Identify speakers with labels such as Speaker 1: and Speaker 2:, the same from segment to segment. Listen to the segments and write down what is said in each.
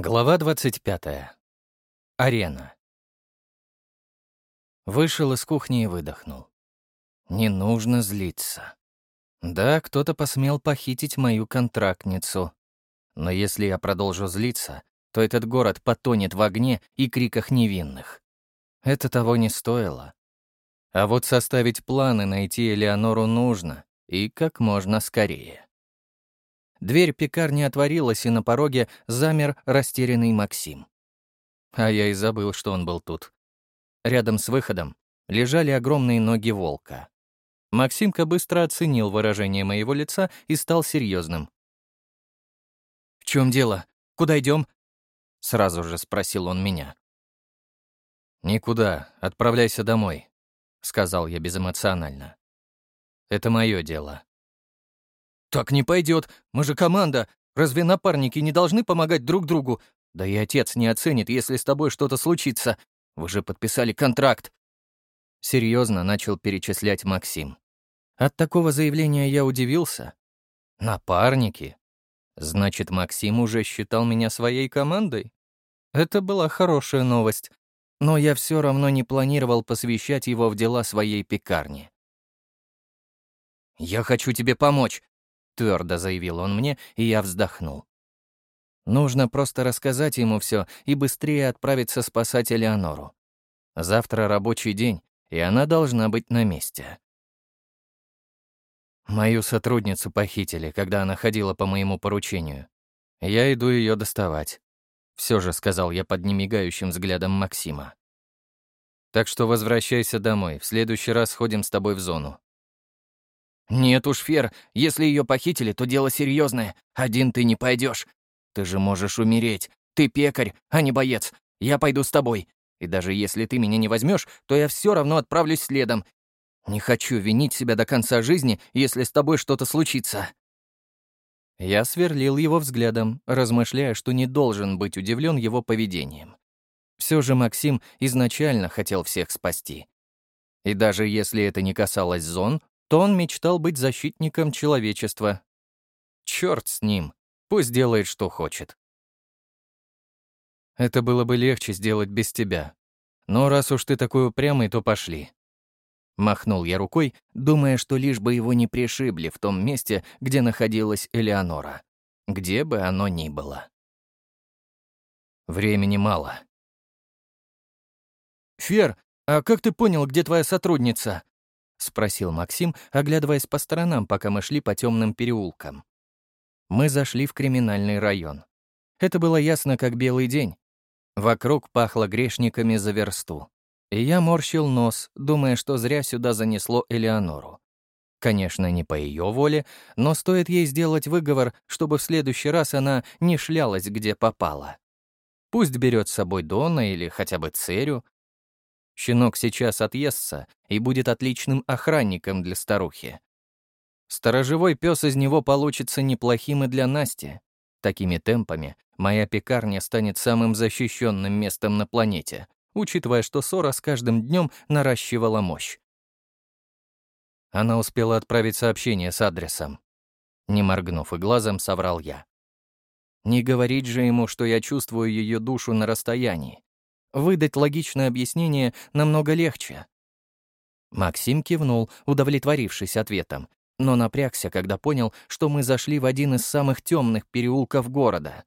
Speaker 1: Глава 25. Арена. Вышел из кухни и выдохнул. Не нужно злиться. Да, кто-то посмел похитить мою контрактницу. Но если я продолжу злиться, то этот город потонет в огне и криках невинных. Это того не стоило. А вот составить планы найти Элеонору нужно, и как можно скорее. Дверь пекарни отворилась, и на пороге замер растерянный Максим. А я и забыл, что он был тут. Рядом с выходом лежали огромные ноги волка. Максимка быстро оценил выражение моего лица и стал серьезным. «В чем дело? Куда идем? сразу же спросил он меня. «Никуда, отправляйся домой», — сказал я безэмоционально. «Это мое дело». «Так не пойдет. Мы же команда. Разве напарники не должны помогать друг другу? Да и отец не оценит, если с тобой что-то случится. Вы же подписали контракт». Серьезно начал перечислять Максим. От такого заявления я удивился. «Напарники? Значит, Максим уже считал меня своей командой?» Это была хорошая новость, но я все равно не планировал посвящать его в дела своей пекарни. «Я хочу тебе помочь твердо заявил он мне, и я вздохнул. Нужно просто рассказать ему все и быстрее отправиться спасать Элеонору. Завтра рабочий день, и она должна быть на месте. Мою сотрудницу похитили, когда она ходила по моему поручению. Я иду ее доставать. Все же сказал я под немигающим взглядом Максима. Так что возвращайся домой, в следующий раз сходим с тобой в зону. «Нет уж, Фер, если ее похитили, то дело серьезное. Один ты не пойдешь. Ты же можешь умереть. Ты пекарь, а не боец. Я пойду с тобой. И даже если ты меня не возьмешь, то я все равно отправлюсь следом. Не хочу винить себя до конца жизни, если с тобой что-то случится». Я сверлил его взглядом, размышляя, что не должен быть удивлен его поведением. Все же Максим изначально хотел всех спасти. И даже если это не касалось зон, то он мечтал быть защитником человечества. Черт с ним, пусть делает, что хочет. Это было бы легче сделать без тебя. Но раз уж ты такой упрямый, то пошли. Махнул я рукой, думая, что лишь бы его не пришибли в том месте, где находилась Элеонора. Где бы оно ни было. Времени мало. «Фер, а как ты понял, где твоя сотрудница?» — спросил Максим, оглядываясь по сторонам, пока мы шли по темным переулкам. Мы зашли в криминальный район. Это было ясно, как белый день. Вокруг пахло грешниками за версту. И я морщил нос, думая, что зря сюда занесло Элеонору. Конечно, не по ее воле, но стоит ей сделать выговор, чтобы в следующий раз она не шлялась, где попала. Пусть берет с собой Дона или хотя бы Церю, Щенок сейчас отъестся и будет отличным охранником для старухи. Сторожевой пес из него получится неплохим и для Насти. Такими темпами моя пекарня станет самым защищенным местом на планете, учитывая, что Сора с каждым днем наращивала мощь. Она успела отправить сообщение с адресом. Не моргнув и глазом, соврал я. Не говорить же ему, что я чувствую ее душу на расстоянии. Выдать логичное объяснение намного легче. Максим кивнул, удовлетворившись ответом, но напрягся, когда понял, что мы зашли в один из самых темных переулков города.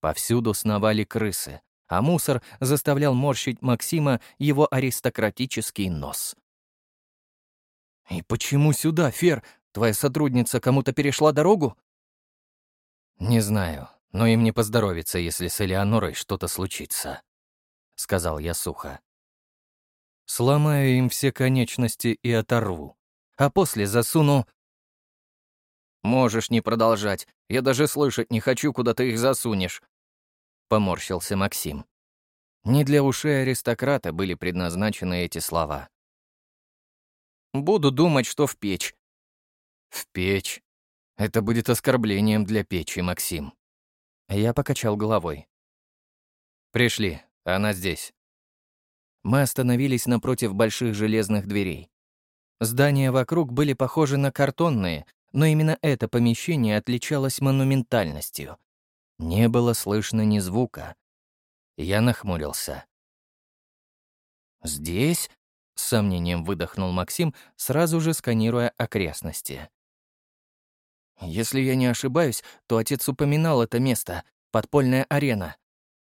Speaker 1: Повсюду сновали крысы, а мусор заставлял морщить Максима его аристократический нос. «И почему сюда, Фер? Твоя сотрудница кому-то перешла дорогу?» «Не знаю, но им не поздоровится, если с Элеонорой что-то случится», — сказал я сухо. «Сломаю им все конечности и оторву, а после засуну...» «Можешь не продолжать. Я даже слышать не хочу, куда ты их засунешь», — поморщился Максим. Не для ушей аристократа были предназначены эти слова. «Буду думать, что в печь». «В печь? Это будет оскорблением для печи, Максим». Я покачал головой. «Пришли, она здесь. Мы остановились напротив больших железных дверей. Здания вокруг были похожи на картонные, но именно это помещение отличалось монументальностью. Не было слышно ни звука. Я нахмурился. «Здесь?» — с сомнением выдохнул Максим, сразу же сканируя окрестности. «Если я не ошибаюсь, то отец упоминал это место — подпольная арена.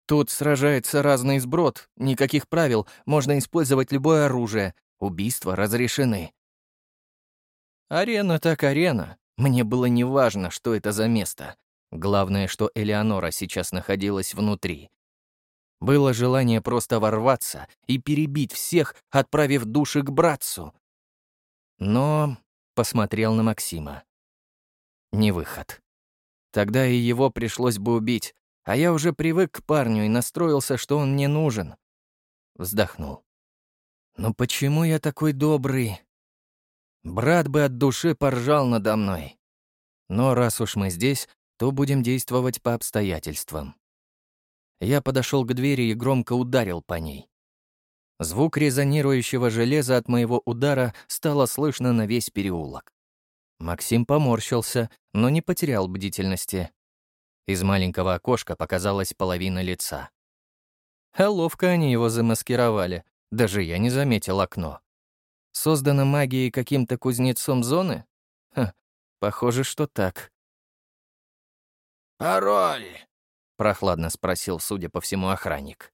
Speaker 1: Тут сражается разный сброд, никаких правил, можно использовать любое оружие, убийства разрешены». «Арена так арена. Мне было неважно, что это за место. Главное, что Элеонора сейчас находилась внутри. Было желание просто ворваться и перебить всех, отправив души к братцу. Но посмотрел на Максима. Не выход. Тогда и его пришлось бы убить, а я уже привык к парню и настроился, что он мне нужен. Вздохнул. «Ну почему я такой добрый?» Брат бы от души поржал надо мной. Но раз уж мы здесь, то будем действовать по обстоятельствам. Я подошел к двери и громко ударил по ней. Звук резонирующего железа от моего удара стало слышно на весь переулок. Максим поморщился, но не потерял бдительности. Из маленького окошка показалась половина лица. А ловко они его замаскировали, даже я не заметил окно. Создано магией каким-то кузнецом зоны? Ха, похоже, что так.
Speaker 2: «Пароль!»
Speaker 1: — прохладно спросил, судя по всему, охранник.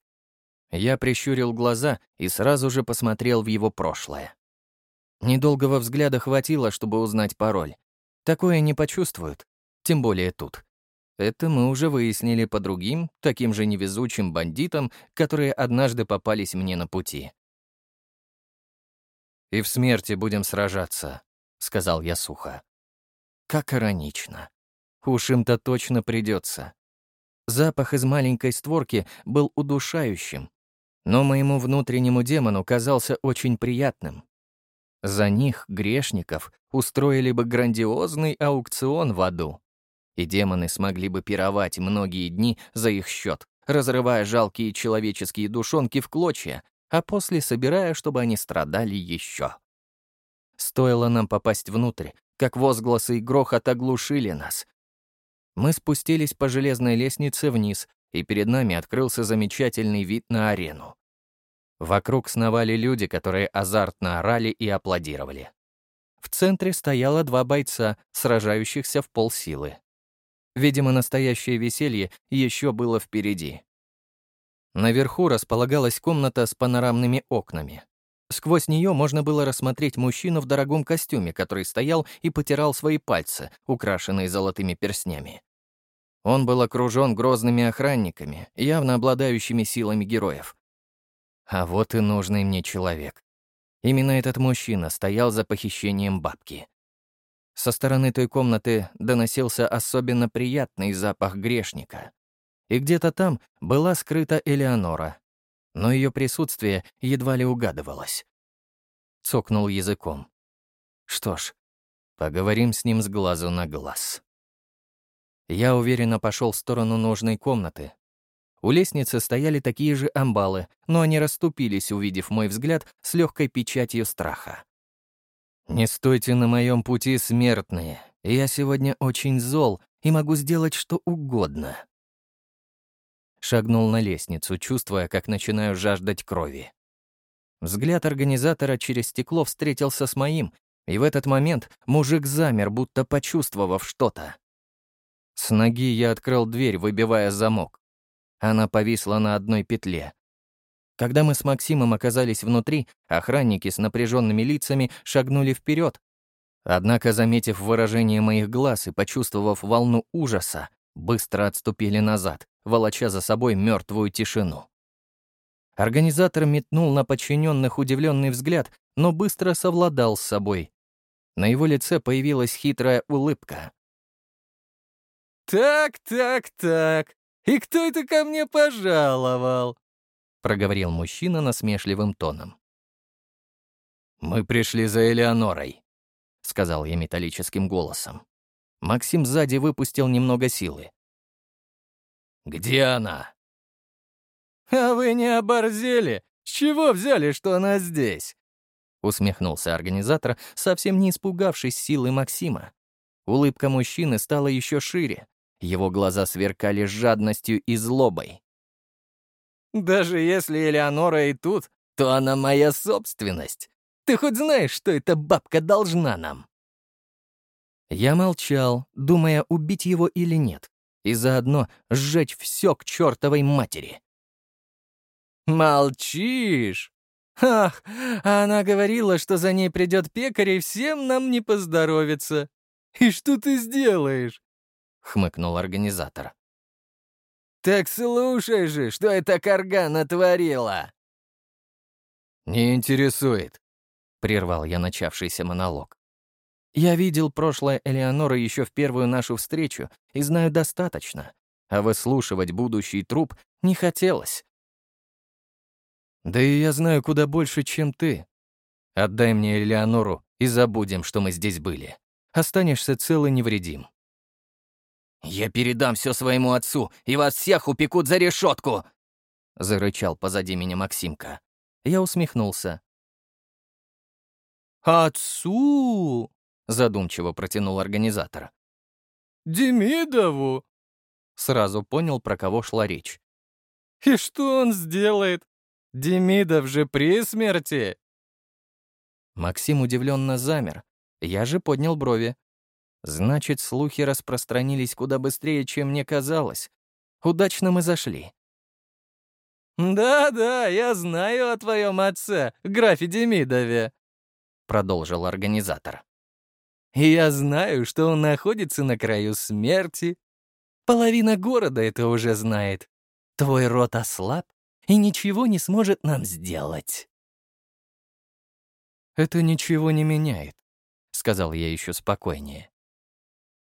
Speaker 1: Я прищурил глаза и сразу же посмотрел в его прошлое. Недолгого взгляда хватило, чтобы узнать пароль. Такое не почувствуют, тем более тут. Это мы уже выяснили по другим, таким же невезучим бандитам, которые однажды попались мне на пути. «И в смерти будем сражаться», — сказал я сухо. Как иронично. Уж им-то точно придется. Запах из маленькой створки был удушающим, но моему внутреннему демону казался очень приятным. За них, грешников, устроили бы грандиозный аукцион в аду, и демоны смогли бы пировать многие дни за их счет, разрывая жалкие человеческие душонки в клочья, а после собирая, чтобы они страдали еще. Стоило нам попасть внутрь, как возгласы и грохот оглушили нас, мы спустились по железной лестнице вниз, и перед нами открылся замечательный вид на арену. Вокруг сновали люди, которые азартно орали и аплодировали. В центре стояло два бойца, сражающихся в полсилы. Видимо, настоящее веселье еще было впереди. Наверху располагалась комната с панорамными окнами. Сквозь нее можно было рассмотреть мужчину в дорогом костюме, который стоял и потирал свои пальцы, украшенные золотыми перстнями. Он был окружен грозными охранниками, явно обладающими силами героев. А вот и нужный мне человек. Именно этот мужчина стоял за похищением бабки. Со стороны той комнаты доносился особенно приятный запах грешника. И где-то там была скрыта Элеонора, но ее присутствие едва ли угадывалось. Цокнул языком. Что ж, поговорим с ним с глазу на глаз. Я уверенно пошел в сторону нужной комнаты. У лестницы стояли такие же амбалы, но они расступились, увидев мой взгляд с легкой печатью страха. «Не стойте на моем пути, смертные. Я сегодня очень зол и могу сделать что угодно». Шагнул на лестницу, чувствуя, как начинаю жаждать крови. Взгляд организатора через стекло встретился с моим, и в этот момент мужик замер, будто почувствовав что-то. С ноги я открыл дверь, выбивая замок. Она повисла на одной петле. Когда мы с Максимом оказались внутри, охранники с напряженными лицами шагнули вперед. Однако, заметив выражение моих глаз и почувствовав волну ужаса, быстро отступили назад, волоча за собой мертвую тишину. Организатор метнул на подчиненных удивленный взгляд, но быстро совладал с собой. На его лице появилась хитрая улыбка.
Speaker 3: «Так, так, так. И кто это ко мне пожаловал?» — проговорил мужчина насмешливым тоном.
Speaker 1: «Мы пришли за Элеонорой», — сказал я металлическим голосом. Максим сзади выпустил немного силы. «Где она?»
Speaker 3: «А вы не оборзели? С чего взяли, что она здесь?»
Speaker 1: Усмехнулся организатор, совсем не испугавшись силы Максима. Улыбка мужчины стала еще шире, Его глаза сверкали жадностью и злобой. «Даже если Элеонора и тут, то она моя собственность. Ты хоть знаешь, что эта бабка должна нам?» Я молчал, думая, убить его или нет, и заодно сжечь все к чертовой матери. «Молчишь? Ах, она говорила, что за ней придет пекарь, и всем нам не поздоровится. И что ты сделаешь?» — хмыкнул организатор. «Так слушай же, что эта карга натворила!» «Не интересует», — прервал я начавшийся монолог. «Я видел прошлое Элеонора еще в первую нашу встречу и знаю достаточно, а выслушивать будущий труп не хотелось. Да и я знаю куда больше, чем ты. Отдай мне Элеонору и забудем, что мы здесь были. Останешься цел и невредим». «Я передам все своему отцу, и вас всех упекут за решетку!» — зарычал позади меня Максимка. Я усмехнулся. «Отцу?» — задумчиво протянул организатор. «Демидову?» Сразу понял, про кого шла речь. «И что он сделает? Демидов же при смерти!» Максим удивленно замер. Я же поднял брови. Значит, слухи распространились куда быстрее, чем мне казалось. Удачно мы зашли. «Да-да, я знаю о твоем отце, графе Демидове», — продолжил организатор. «И я знаю, что он находится на краю смерти. Половина города это уже знает. Твой род ослаб и ничего не сможет нам сделать». «Это ничего не меняет», — сказал я еще спокойнее.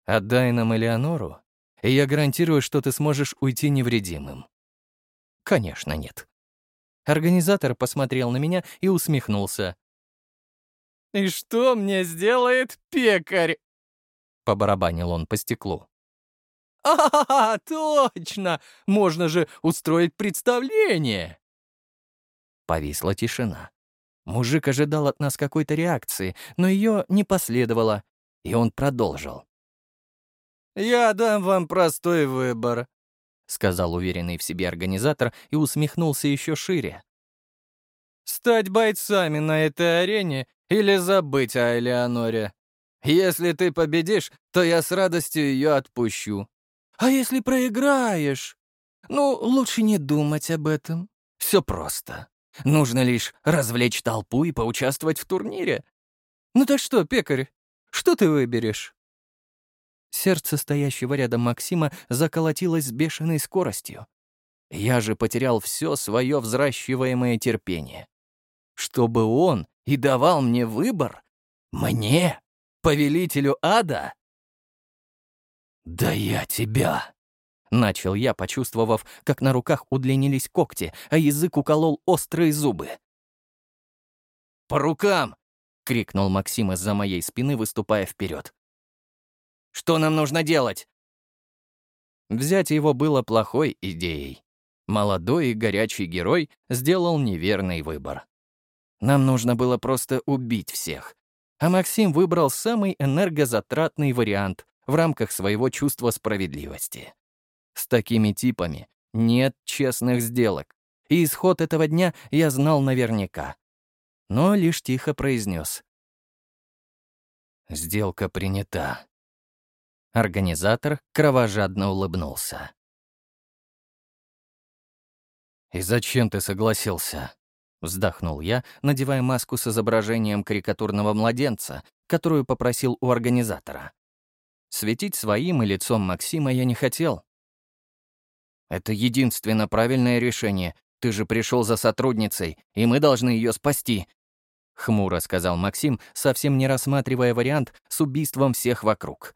Speaker 1: «Отдай нам Элеонору, и я гарантирую, что ты сможешь уйти невредимым». Конечно, нет. Организатор посмотрел на меня и усмехнулся. «И что мне сделает пекарь?» Побарабанил он по стеклу. «А, точно! Можно же устроить представление!» Повисла тишина. Мужик ожидал от нас какой-то реакции, но ее не последовало, и он продолжил. «Я дам вам простой выбор. — сказал уверенный в себе организатор и усмехнулся еще шире. «Стать бойцами на этой арене или забыть о Элеоноре? Если ты победишь, то я с радостью ее отпущу. А если проиграешь? Ну, лучше не думать об этом. Все просто. Нужно лишь развлечь толпу и поучаствовать в турнире. Ну так что, пекарь, что ты выберешь?» Сердце стоящего рядом Максима заколотилось с бешеной скоростью. Я же потерял все свое взращиваемое терпение. Чтобы он и давал мне выбор? Мне? Повелителю ада? «Да я тебя!» — начал я, почувствовав, как на руках удлинились когти, а язык уколол острые зубы. «По рукам!» — крикнул Максим из-за моей спины, выступая вперед. Что нам нужно делать?» Взять его было плохой идеей. Молодой и горячий герой сделал неверный выбор. Нам нужно было просто убить всех. А Максим выбрал самый энергозатратный вариант в рамках своего чувства справедливости. С такими типами нет честных сделок, и исход этого дня я знал наверняка. Но лишь тихо произнес. «Сделка принята». Организатор кровожадно улыбнулся. «И зачем ты согласился?» — вздохнул я, надевая маску с изображением карикатурного младенца, которую попросил у организатора. Светить своим и лицом Максима я не хотел. «Это единственно правильное решение. Ты же пришел за сотрудницей, и мы должны ее спасти», — хмуро сказал Максим, совсем не рассматривая вариант с убийством всех вокруг.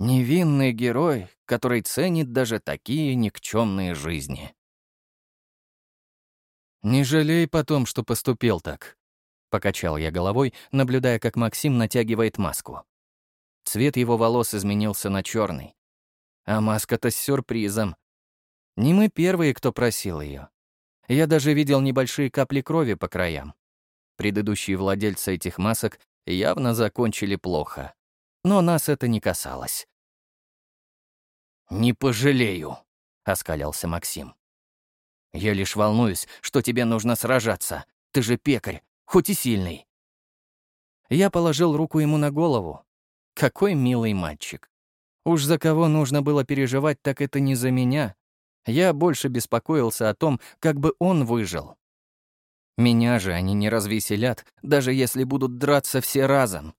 Speaker 1: Невинный герой, который ценит даже такие никчемные жизни. «Не жалей потом, что поступил так», — покачал я головой, наблюдая, как Максим натягивает маску. Цвет его волос изменился на черный. А маска-то с сюрпризом. Не мы первые, кто просил ее. Я даже видел небольшие капли крови по краям. Предыдущие владельцы этих масок явно закончили плохо но нас это не касалось. «Не пожалею», — оскалялся Максим. «Я лишь волнуюсь, что тебе нужно сражаться. Ты же пекарь, хоть и сильный». Я положил руку ему на голову. Какой милый мальчик. Уж за кого нужно было переживать, так это не за меня. Я больше беспокоился о том, как бы он выжил. Меня же они не развеселят, даже если будут драться все разом.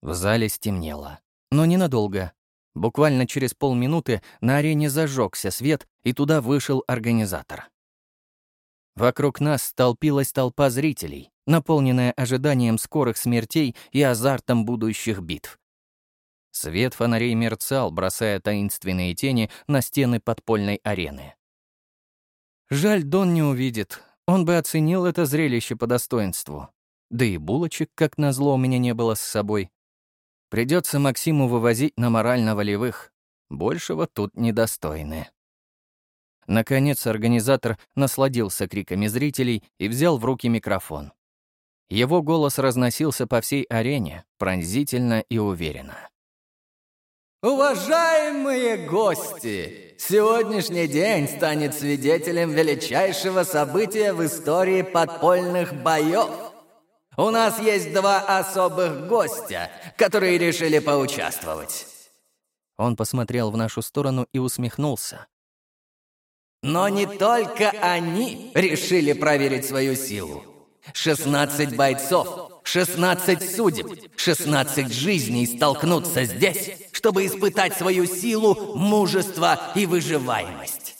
Speaker 1: В зале стемнело. Но ненадолго. Буквально через полминуты на арене зажегся свет, и туда вышел организатор. Вокруг нас столпилась толпа зрителей, наполненная ожиданием скорых смертей и азартом будущих битв. Свет фонарей мерцал, бросая таинственные тени на стены подпольной арены. Жаль, Дон не увидит. Он бы оценил это зрелище по достоинству. Да и булочек, как назло, у меня не было с собой. Придется Максиму вывозить на морально-волевых. Большего тут недостойны. Наконец организатор насладился криками зрителей и взял в руки микрофон. Его голос разносился по всей арене, пронзительно и уверенно.
Speaker 2: Уважаемые гости! Сегодняшний день станет свидетелем величайшего события в истории подпольных боев. У нас есть два особых гостя, которые решили поучаствовать.
Speaker 1: Он посмотрел в нашу сторону и усмехнулся.
Speaker 2: Но не только они решили проверить свою силу. 16 бойцов, 16 судеб, 16 жизней столкнутся здесь, чтобы испытать свою силу, мужество и выживаемость.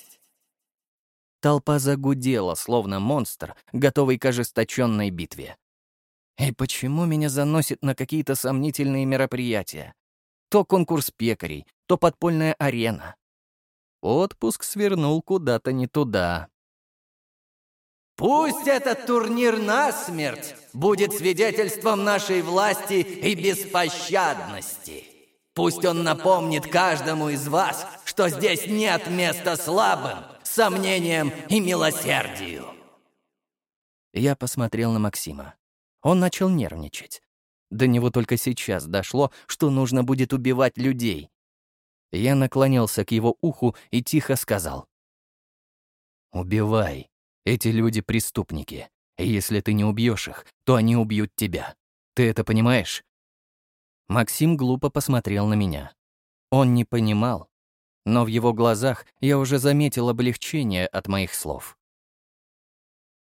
Speaker 1: Толпа загудела, словно монстр, готовый к ожесточенной битве. И почему меня заносит на какие-то сомнительные мероприятия? То конкурс пекарей, то подпольная арена. Отпуск свернул куда-то не туда.
Speaker 2: Пусть этот турнир насмерть будет свидетельством нашей власти и беспощадности. Пусть он напомнит каждому из вас, что здесь нет места слабым, сомнениям и милосердию.
Speaker 1: Я посмотрел на Максима. Он начал нервничать. До него только сейчас дошло, что нужно будет убивать людей. Я наклонился к его уху и тихо сказал. «Убивай. Эти люди — преступники. И если ты не убьешь их, то они убьют тебя. Ты это понимаешь?» Максим глупо посмотрел на меня. Он не понимал, но в его глазах я уже заметил облегчение от моих слов.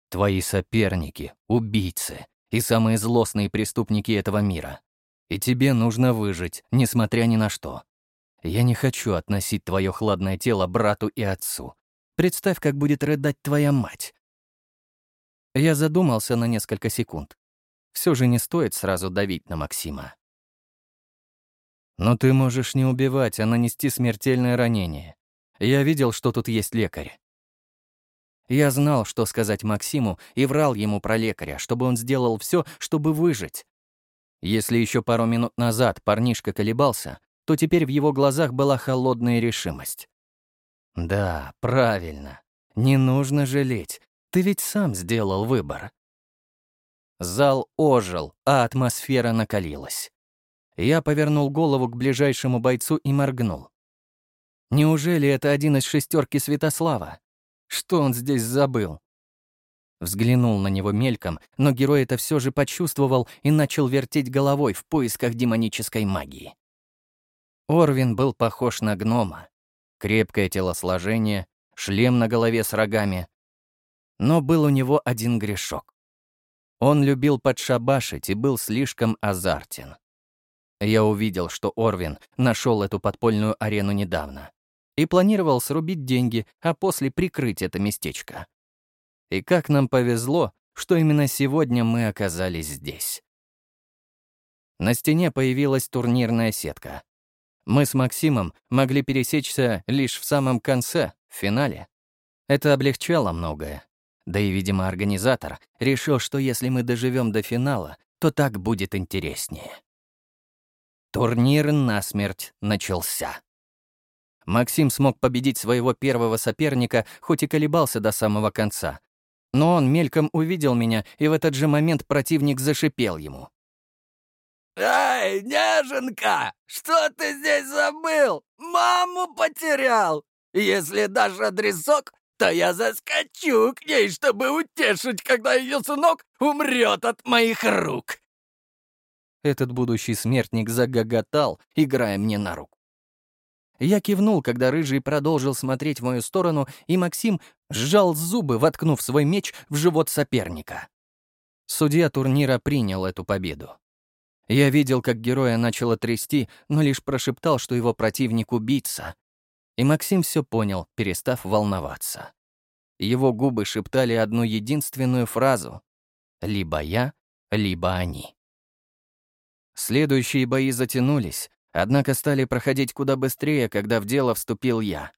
Speaker 1: «Твои соперники — убийцы, и самые злостные преступники этого мира. И тебе нужно выжить, несмотря ни на что. Я не хочу относить твое хладное тело брату и отцу. Представь, как будет рыдать твоя мать. Я задумался на несколько секунд. Все же не стоит сразу давить на Максима. Но ты можешь не убивать, а нанести смертельное ранение. Я видел, что тут есть лекарь. Я знал, что сказать Максиму, и врал ему про лекаря, чтобы он сделал все, чтобы выжить. Если еще пару минут назад парнишка колебался, то теперь в его глазах была холодная решимость. «Да, правильно. Не нужно жалеть. Ты ведь сам сделал выбор». Зал ожил, а атмосфера накалилась. Я повернул голову к ближайшему бойцу и моргнул. Неужели это один из шестерки Святослава? Что он здесь забыл? Взглянул на него мельком, но герой это все же почувствовал и начал вертеть головой в поисках демонической магии. Орвин был похож на гнома. Крепкое телосложение, шлем на голове с рогами. Но был у него один грешок. Он любил подшабашить и был слишком азартен. Я увидел, что Орвин нашел эту подпольную арену недавно и планировал срубить деньги, а после прикрыть это местечко. И как нам повезло, что именно сегодня мы оказались здесь. На стене появилась турнирная сетка. Мы с Максимом могли пересечься лишь в самом конце, в финале. Это облегчало многое. Да и, видимо, организатор решил, что если мы доживем до финала, то так будет интереснее. Турнир насмерть начался. Максим смог победить своего первого соперника, хоть и колебался до самого конца. Но он мельком увидел меня, и в этот же момент противник зашипел ему.
Speaker 2: «Эй, неженка, что ты здесь забыл? Маму потерял! Если дашь адресок, то я заскочу к ней, чтобы утешить, когда ее сынок умрет от моих рук!»
Speaker 1: Этот будущий смертник загоготал, играя мне на руку. Я кивнул, когда Рыжий продолжил смотреть в мою сторону, и Максим сжал зубы, воткнув свой меч в живот соперника. Судья турнира принял эту победу. Я видел, как героя начало трясти, но лишь прошептал, что его противник — убийца. И Максим все понял, перестав волноваться. Его губы шептали одну единственную фразу — «Либо я, либо они». Следующие бои затянулись, однако стали проходить куда быстрее, когда в дело вступил я.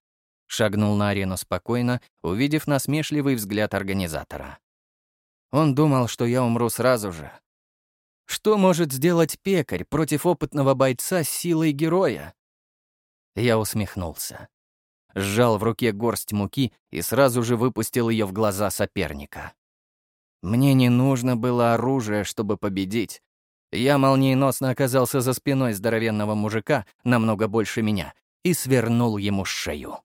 Speaker 1: Шагнул на арену спокойно, увидев насмешливый взгляд организатора. Он думал, что я умру сразу же. Что может сделать пекарь против опытного бойца с силой героя? Я усмехнулся. Сжал в руке горсть муки и сразу же выпустил ее в глаза соперника. Мне не нужно было оружие, чтобы победить. Я молниеносно оказался за спиной здоровенного мужика, намного больше меня, и свернул ему шею.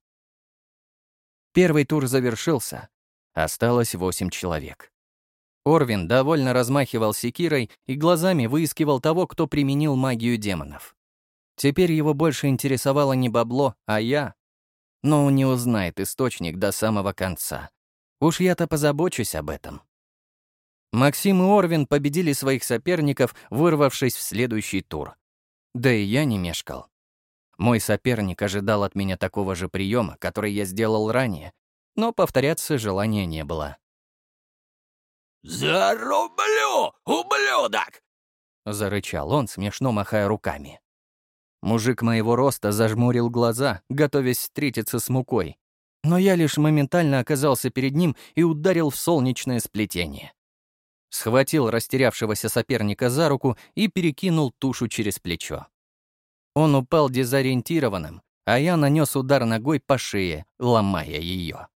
Speaker 1: Первый тур завершился. Осталось восемь человек. Орвин довольно размахивал секирой и глазами выискивал того, кто применил магию демонов. Теперь его больше интересовало не бабло, а я. Но он не узнает источник до самого конца. Уж я-то позабочусь об этом. Максим и Орвин победили своих соперников, вырвавшись в следующий тур. Да и я не мешкал. Мой соперник ожидал от меня такого же приема, который я сделал ранее, но повторяться желания не было.
Speaker 2: «Зарублю, ублюдок!»
Speaker 1: — зарычал он, смешно махая руками. Мужик моего роста зажмурил глаза, готовясь встретиться с мукой. Но я лишь моментально оказался перед ним и ударил в солнечное сплетение схватил растерявшегося соперника за руку и перекинул тушу через плечо. Он упал дезориентированным, а я нанес удар ногой по шее, ломая ее.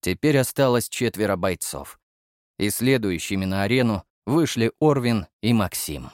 Speaker 1: Теперь осталось четверо бойцов. И следующими на арену вышли Орвин и Максим.